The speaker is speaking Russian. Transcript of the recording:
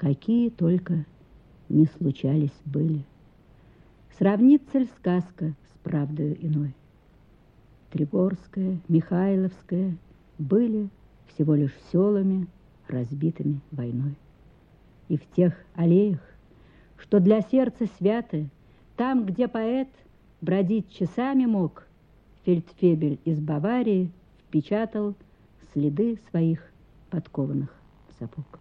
какие только не случались были. Сравнится ли сказка с правдой иной? Тригорская, Михайловская были всего лишь селами, разбитыми войной. И в тех аллеях, что для сердца святы, там, где поэт бродить часами мог, фельдфебель из Баварии впечатал следы своих подкованных сапог.